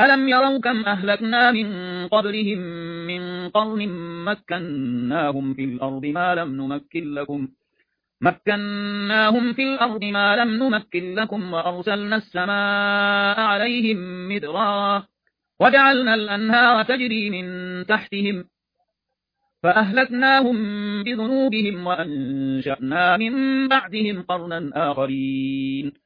ألم يروا كم أهلكنا من قبلهم من قرن مكناهم في الأرض ما لم نمكن لكم مكناهم في الأرض ما لم نمكن لكم وأرسلنا السماء عليهم مدرارا وجعلنا الأنهار تجري من تحتهم فأهلكناهم بذنوبهم وأنشأنا من بعدهم قرنا آخرين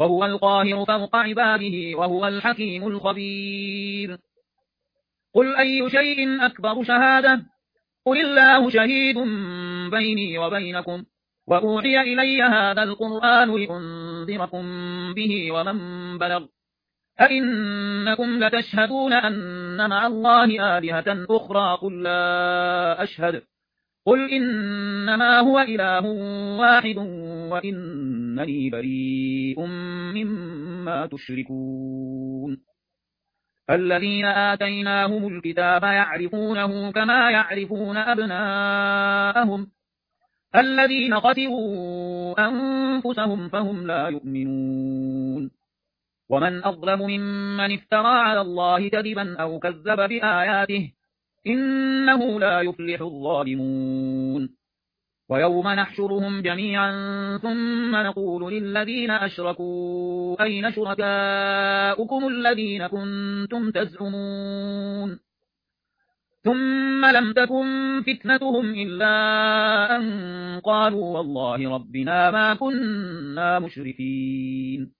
وهو القاهر فوق عباده وهو الحكيم الخبير. قل أي شيء أكبر شهادة؟ قل الله شهيد بيني وبينكم وأوحي إلي هذا القرآن لأنذركم به ومن بلغ. أئنكم لتشهدون أن مع الله آلهة أخرى قل لا أشهد. قل إنما هو إله واحد وإنني بريء مما تشركون الذين آتيناهم الكتاب يعرفونه كما يعرفون أبناءهم الذين قتلوا أنفسهم فهم لا يؤمنون ومن أظلم ممن افترى على الله كذبا أو كذب بآياته إنه لا يفلح الظالمون. ويوم نحشرهم جميعا ثم نقول للذين أشركوا أين شركاؤكم الذين كنتم تزعمون؟ ثم لم تكن فتنتهم إلا أن قالوا والله ربنا ما كنا مشركين.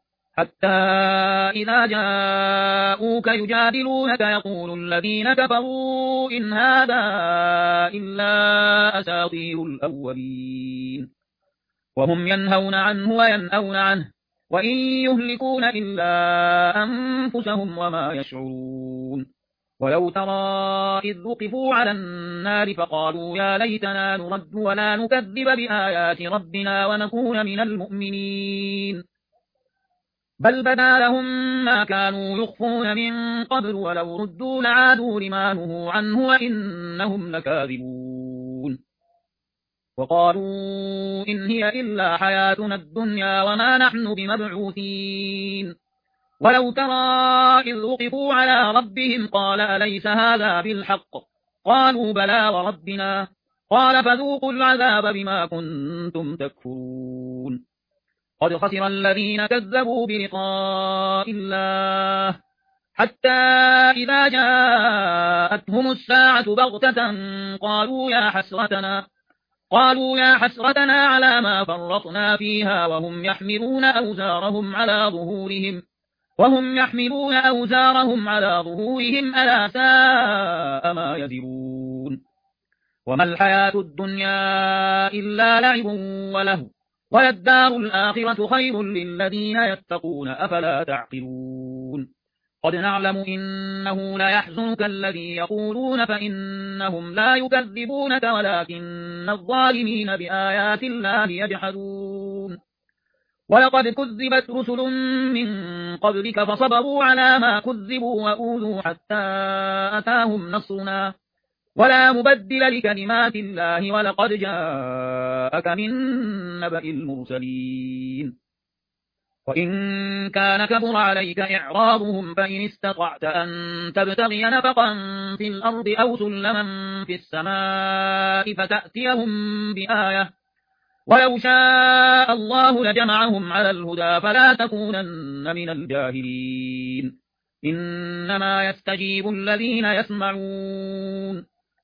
حتى إذا جاءوك يجادلونك يقول الذين كفروا إن هذا إلا أساطير الأولين. وهم ينهون عنه وينأون عنه وإن يهلكون إلا أنفسهم وما يشعرون. ولو ترى إذ وقفوا على النار فقالوا يا ليتنا نرد ولا نكذب بآيات ربنا ونكون من المؤمنين. بل بدا لهم ما كانوا يخفون من قبل ولو ردوا لعادوا لما نهوا عنه وإنهم لكاذبون وقالوا إن هي إلا حياتنا الدنيا وما نحن بمبعوثين ولو ترى إذ وقفوا على ربهم قال أليس هذا بالحق قالوا بلى وربنا قال فذوقوا العذاب بما كنتم تكفرون قد خسر الذين كذبوا بلقاء الله حتى إذا جاءتهم الساعة بغتة قالوا يا حسرتنا قالوا يا حسرتنا على ما فرطنا فيها وهم يحملون أوزارهم على ظهورهم وهم يحملون أوزارهم على ظهورهم ألا ساء ما يذرون وما الحياة الدنيا إلا لعب وله وللدار الآخرة خير للذين يتقون أفلا تعقلون قد نعلم إنه لا يحزنك الذي يقولون فإنهم لا يكذبونك ولكن الظالمين بآيات الله يجحدون ولقد كذبت رسل من قبلك فصبروا على ما كذبوا وأوذوا حتى أتاهم نصرنا ولا مبدل لكلمات الله ولقد جاءك من نبأ المرسلين. وإن كان كبر عليك إعراضهم فإن استطعت أن تبتغي نفقا في الأرض أو سلما في السماء فتأتيهم بآية. ولو شاء الله لجمعهم على الهدى فلا تكونن من الجاهلين. إنما يستجيب الذين يسمعون.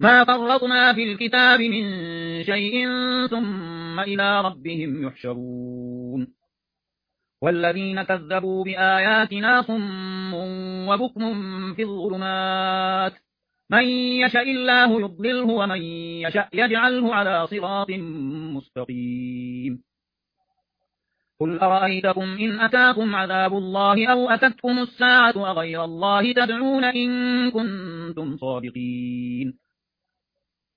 ما فرطنا في الكتاب من شيء ثم إلى ربهم يحشرون والذين كذبوا بآياتنا صم وبكم في الظلمات من يشاء الله يضلله ومن يشاء يجعله على صراط مستقيم قل أرأيتكم إن أتاكم عذاب الله أو أتتكم الساعة وغير الله تدعون إن كنتم صادقين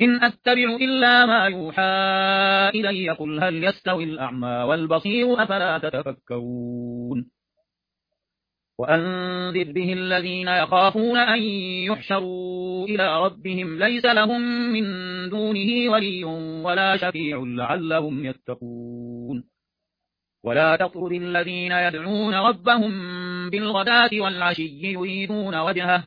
إن أتبع إلا ما يوحى إلي قل هل يستوي الأعمى والبصير أفلا تتفكرون وأنذر به الذين يخافون أن يحشروا إلى ربهم ليس لهم من دونه ولي ولا شفيع لعلهم يتقون ولا تطرد الذين يدعون ربهم بالغداة والعشي يريدون وجهه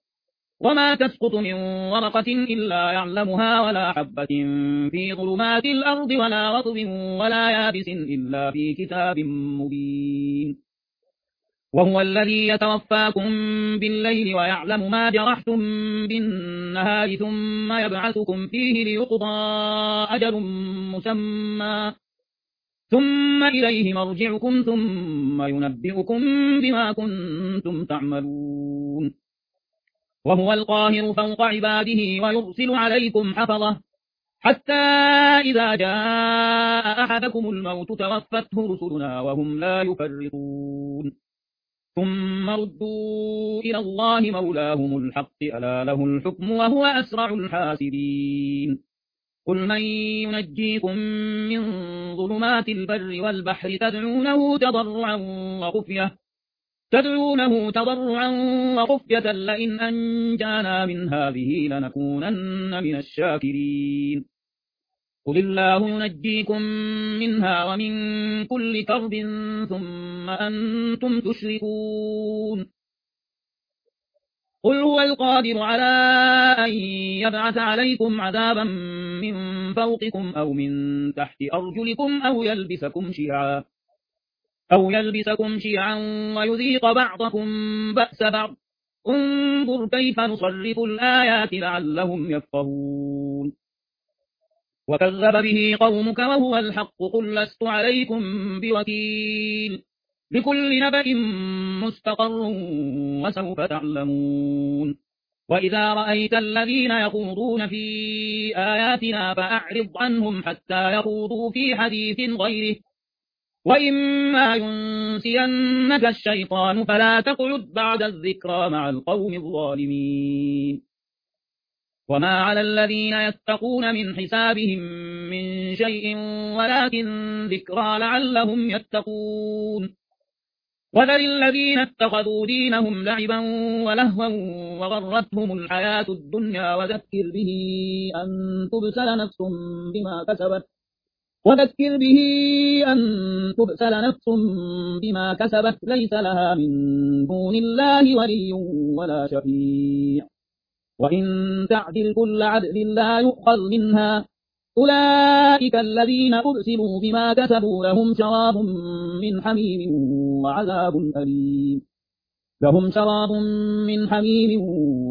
وما تسقط من ورقة إلا يعلمها ولا حبة في ظلمات الأرض ولا رطب ولا يابس إلا في كتاب مبين. وهو الذي يتوفاكم بالليل ويعلم ما جرحتم بالنهار ثم يبعثكم فيه ليقضى أجل مسمى. ثم إليه مرجعكم ثم ينبئكم بما كنتم تعملون. وهو القاهر فوق عباده ويرسل عليكم حفظه. حتى إذا جاء أحدكم الموت توفته رسلنا وهم لا يفرطون. ثم ردوا إلى الله مولاهم الحق ألا له الحكم وهو أسرع الحاسبين. قل من ينجيكم من ظلمات البر والبحر تدعونه تضرعا وخفية. تدعونه تضرعا وخفية لئن أنجانا من هذه لنكونن من الشاكرين. قل الله ينجيكم منها ومن كل كرب ثم أنتم تشركون. قل هو القادر على أن يبعث عليكم عذابا من فوقكم أو من تحت أرجلكم أو يلبسكم شيعا. أو يلبسكم شيعا ويذيق بعضكم بأس بعض. انظر كيف نصرف الآيات لعلهم يفقهون. وكذب به قومك وهو الحق قل لست عليكم بوكيل. لكل نبأ مستقر وسوف تعلمون. وإذا رأيت الذين يخوضون في آياتنا فأعرض عنهم حتى يخوضوا في حديث غيره. وإما ينسينك الشيطان فلا تقعد بعد الذكرى مع القوم الظالمين وما على الذين يتقون من حسابهم من شيء ولكن ذكرى لعلهم يتقون وذل الذين اتخذوا دينهم لعبا ولهوا وغرتهم الحياة الدنيا وذكر به أن تبسل نفس بما كسبت وذكر به أن تبسل نفس بما كسبت ليس لها من دون الله ولي ولا شفيع. وإن تعدل كل عدل لا يؤخذ منها. أولئك الذين أرسلوا بما كسبوا لهم شراب من حميم وعذاب أليم. لهم شراب من حميم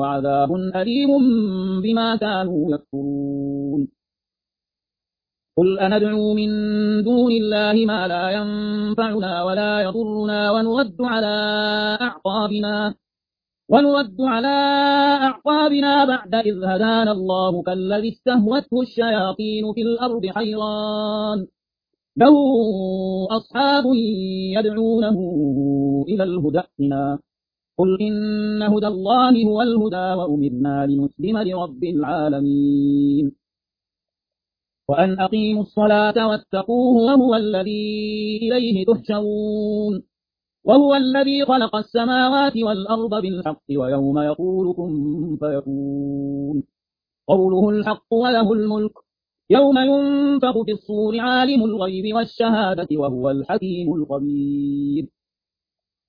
وعذاب أليم بما كانوا يكفرون. قل أندعو من دون الله ما لا ينفعنا ولا يضرنا ونرد على أعقابنا ونرد على أعقابنا بعد إذ هدانا الله كالذي استهوته الشياطين في الأرض حيران له أصحاب يدعونه إلى الهدى قل إن هدى الله هو الهدى وأمرنا لنسلم لرب العالمين وأن أقيموا الصلاة واتقوه وهو الذي إليه تحشرون. وهو الذي خلق السماوات والأرض بالحق ويوم يقول كن فيكون. قوله الحق وله الملك. يوم ينفق في الصور عالم الغيب والشهادة وهو الحكيم الخبير.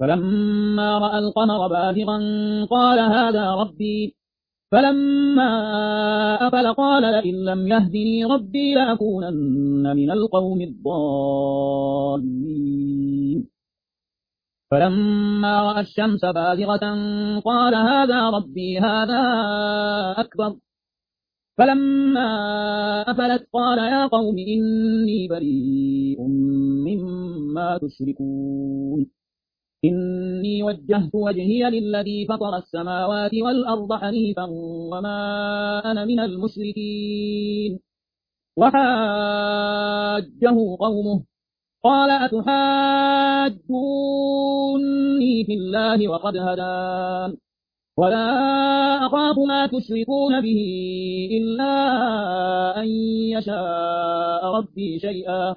فلما رأى القمر بازغا قال هذا ربي. فلما أفل قال لئن لم يهدني ربي لأكونن من القوم الضالين. فلما رأى الشمس بازغة قال هذا ربي هذا أكبر. فلما أفلت قال يا قوم إني بريء مما تشركون. إني وجهت وجهي للذي فطر السماوات والأرض حنيفا وما أنا من المشركين. وحاجه قومه. قال أتحاجوني في الله وقد هدان. ولا أخاف ما تشركون به إلا أن يشاء ربي شيئا.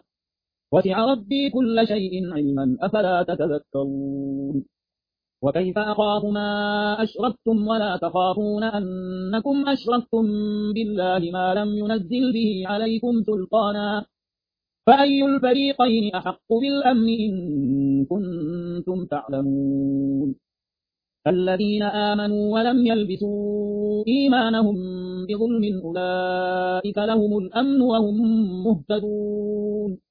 وسع ربي كل شيء علما أفلا تتذكرون؟ وكيف أخاف ما أشركتم ولا تخافون أنكم أشركتم بالله ما لم ينزل به عليكم سلطانا؟ فأي الفريقين أحق بالأمن إن كنتم تعلمون؟ الذين آمنوا ولم يلبسوا إيمانهم بظلم أولئك لهم الأمن وهم مهتدون.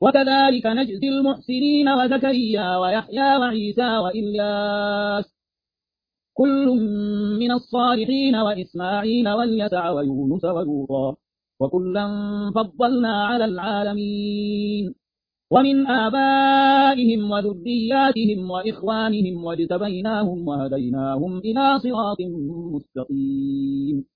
وكذلك نجزي المحسنين وزكريا ويحيى وعيسى وإلياس. كل من الصالحين وإسماعيل واليسع ويونس ولوطا وكلا فضلنا على العالمين. ومن آبائهم وذرياتهم وإخوانهم واجتبيناهم وهديناهم إلى صراط مستقيم.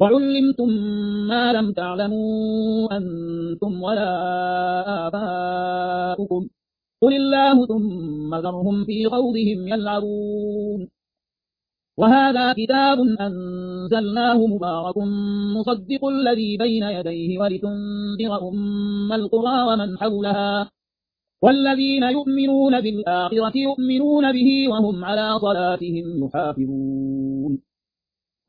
وعلمتم ما لم تعلموا أنتم ولا آباؤكم. قل الله ثم ذرهم في خوضهم يلعبون. وهذا كتاب أنزلناه مبارك مصدق الذي بين يديه ولتنذر أم القرى ومن حولها. والذين يؤمنون بالآخرة يؤمنون به وهم على صلاتهم يحافظون.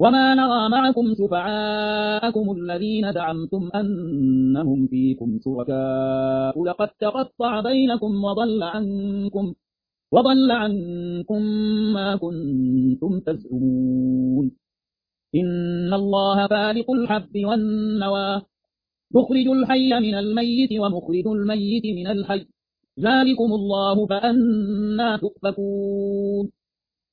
وما نرى معكم شفعاءكم الذين زعمتم أنهم فيكم شركاء لقد تقطع بينكم وضل عنكم وضل عنكم ما كنتم تزعمون إن الله فالق الحب والنوى مخرج الحي من الميت ومخرج الميت من الحي ذلكم الله فأنا تؤفكون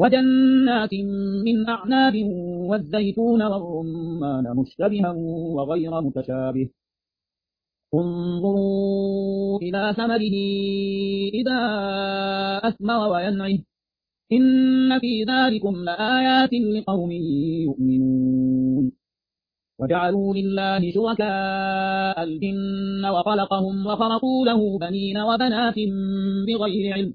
وجنات من أعناب والزيتون والرمان مشتبها وغير متشابه. انظروا إلى ثمره إذا أثمر وينعه. إن في ذلكم لآيات لقوم يؤمنون. وجعلوا لله شركاء الجن وخلقهم وخرقوا له بنين وبنات بغير علم.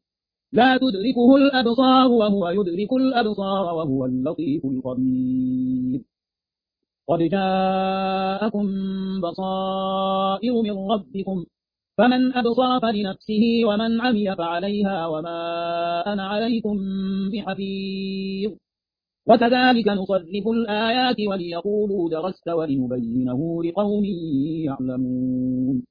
لا تدركه الأبصار وهو يدرك الأبصار وهو اللطيف الخبير. قد جاءكم بصائر من ربكم فمن أبصر فلنفسه ومن عمي فعليها وما أنا عليكم بحفيظ. وكذلك نصرف الآيات وليقولوا درست ولنبينه لقوم يعلمون.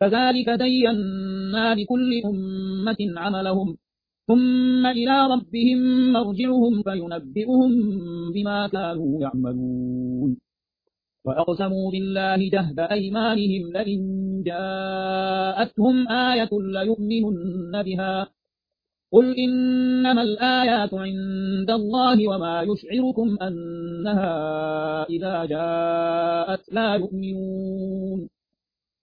كذلك دينا لكل أمة عملهم ثم إلى ربهم مرجعهم فينبئهم بما كانوا يعملون. وأقسموا بالله جهد أيمانهم لئن جاءتهم آية ليؤمنن بها. قل إنما الآيات عند الله وما يشعركم أنها إذا جاءت لا يؤمنون.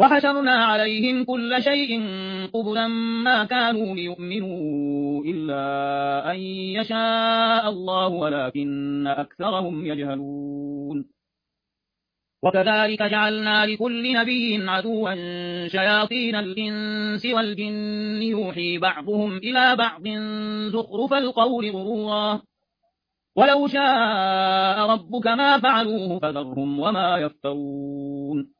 وحشرنا عليهم كل شيء قبلا ما كانوا ليؤمنوا إلا أن يشاء الله ولكن أكثرهم يجهلون. وكذلك جعلنا لكل نبي عدوا شياطين الإنس والجن يوحي بعضهم إلى بعض زخرف القول غرورا. ولو شاء ربك ما فعلوه فذرهم وما يفترون.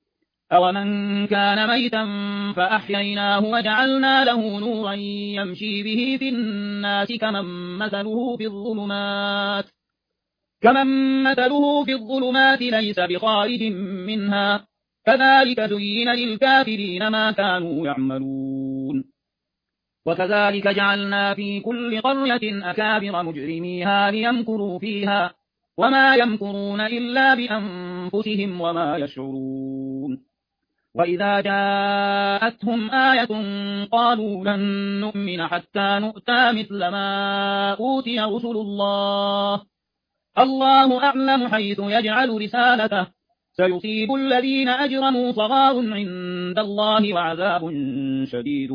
أومن كان ميتا فأحييناه وجعلنا له نورا يمشي به في الناس كمن مثله في الظلمات كمن مثله في الظلمات ليس بخارج منها كذلك زين للكافرين ما كانوا يعملون وكذلك جعلنا في كل قرية أكابر مجرميها ليمكروا فيها وما يمكرون إلا بأنفسهم وما يشعرون وإذا جاءتهم آية قالوا لن نؤمن حتى نؤتى مثل ما أوتي رسل الله الله أعلم حيث يجعل رسالته سيصيب الذين أجرموا صغار عند الله وعذاب شديد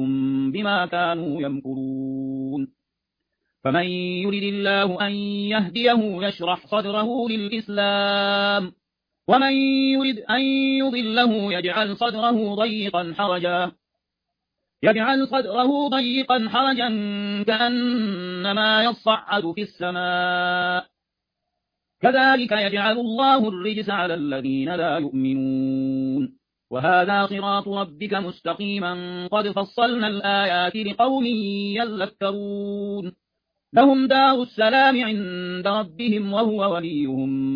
بما كانوا يمكرون فمن يرد الله أن يهديه يشرح صدره للإسلام ومن يرد أن يضله يجعل صدره ضيقا حرجا. يجعل صدره ضيقا حرجا كأنما يصعد في السماء. كذلك يجعل الله الرجس على الذين لا يؤمنون. وهذا صراط ربك مستقيما. قد فصلنا الآيات لقوم يذكرون. لهم دار السلام عند ربهم وهو وليهم.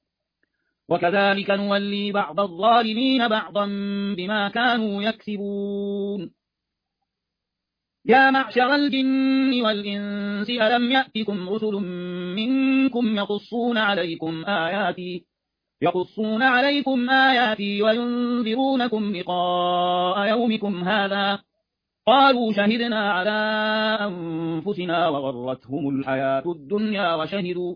وكذلك نولي بعض الظالمين بعضا بما كانوا يكسبون. يا معشر الجن والإنس ألم يأتكم رسل منكم يقصون عليكم آياتي يقصون عليكم آياتي وينذرونكم لقاء يومكم هذا. قالوا شهدنا على أنفسنا وغرتهم الحياة الدنيا وشهدوا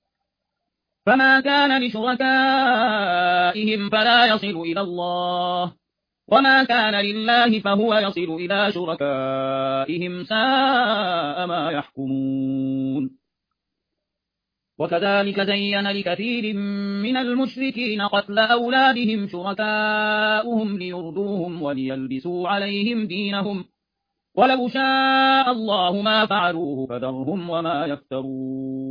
فما كان لشركائهم فلا يصل إلى الله. وما كان لله فهو يصل إلى شركائهم ساء ما يحكمون. وكذلك زين لكثير من المشركين قتل أولادهم شركاؤهم ليردوهم وليلبسوا عليهم دينهم. ولو شاء الله ما فعلوه فذرهم وما يفترون.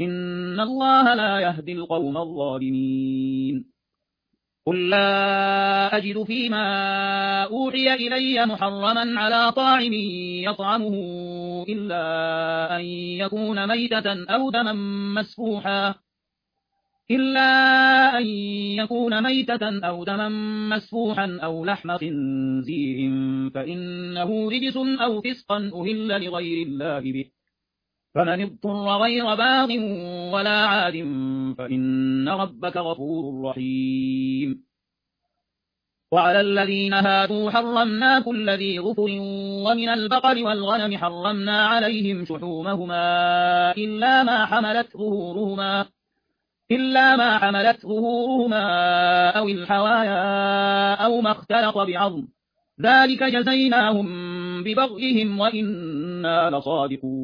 إن الله لا يهدي القوم الظالمين. قل لا أجد فيما أوحي إلي محرما على طاعم يطعمه إلا أن يكون ميتة أو دما مسفوحا. إلا أن يكون ميتة أو دما مسفوحا أو لحم خنزير فإنه رجس أو فسقا أهل لغير الله به. فمن اضطر غير باغ ولا عاد فإن ربك غفور رحيم. وعلى الذين هادوا حرمنا كل ذي غفر ومن البقر والغنم حرمنا عليهم شحومهما إلا ما حملت ظهورهما إلا ما حملت ظهورهما أو الحوايا أو ما اختلط بعظم. ذلك جزيناهم ببغيهم وإنا لصادقون.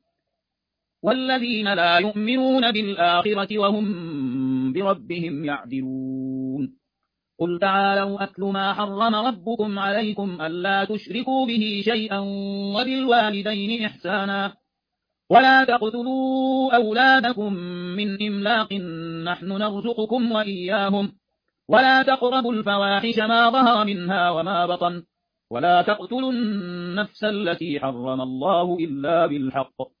والذين لا يؤمنون بالآخرة وهم بربهم يعدلون. قل تعالوا أكل ما حرم ربكم عليكم ألا تشركوا به شيئا وبالوالدين إحسانا. ولا تقتلوا أولادكم من إملاق نحن نرزقكم وإياهم. ولا تقربوا الفواحش ما ظهر منها وما بطن. ولا تقتلوا النفس التي حرم الله إلا بالحق.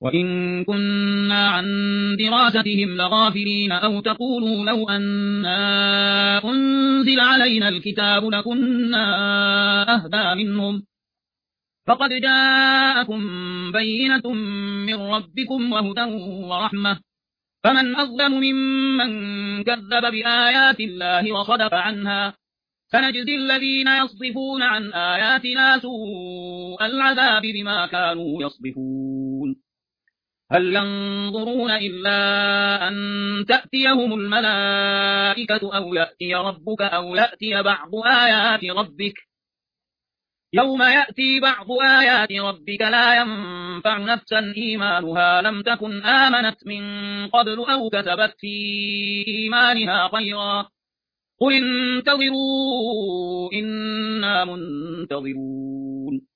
وإن كنا عن دراستهم لغافلين أو تقولوا لو أنا أنزل علينا الكتاب لكنا أهدى منهم فقد جاءكم بينة من ربكم وهدى ورحمة فمن أظلم ممن كذب بآيات الله وصدف عنها فنجزي الذين يصدفون عن آياتنا سوء العذاب بما كانوا يصدفون هل ينظرون إلا أن تأتيهم الملائكة أو يأتي ربك أو يأتي بعض آيات ربك؟ يوم يأتي بعض آيات ربك لا ينفع نفسا إيمانها لم تكن آمنت من قبل أو كتبت في إيمانها خيرا. قل انتظروا إنا منتظرون.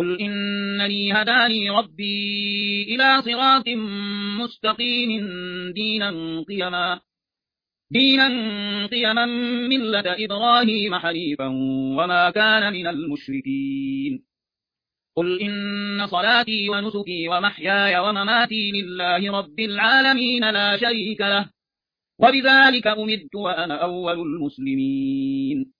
قل إنني هداني ربي إلى صراط مستقيم دينا قيما دينا قيما ملة إبراهيم حنيفا وما كان من المشركين. قل إن صلاتي ونسكي ومحياي ومماتي لله رب العالمين لا شريك له وبذلك أمدت وأنا أول المسلمين.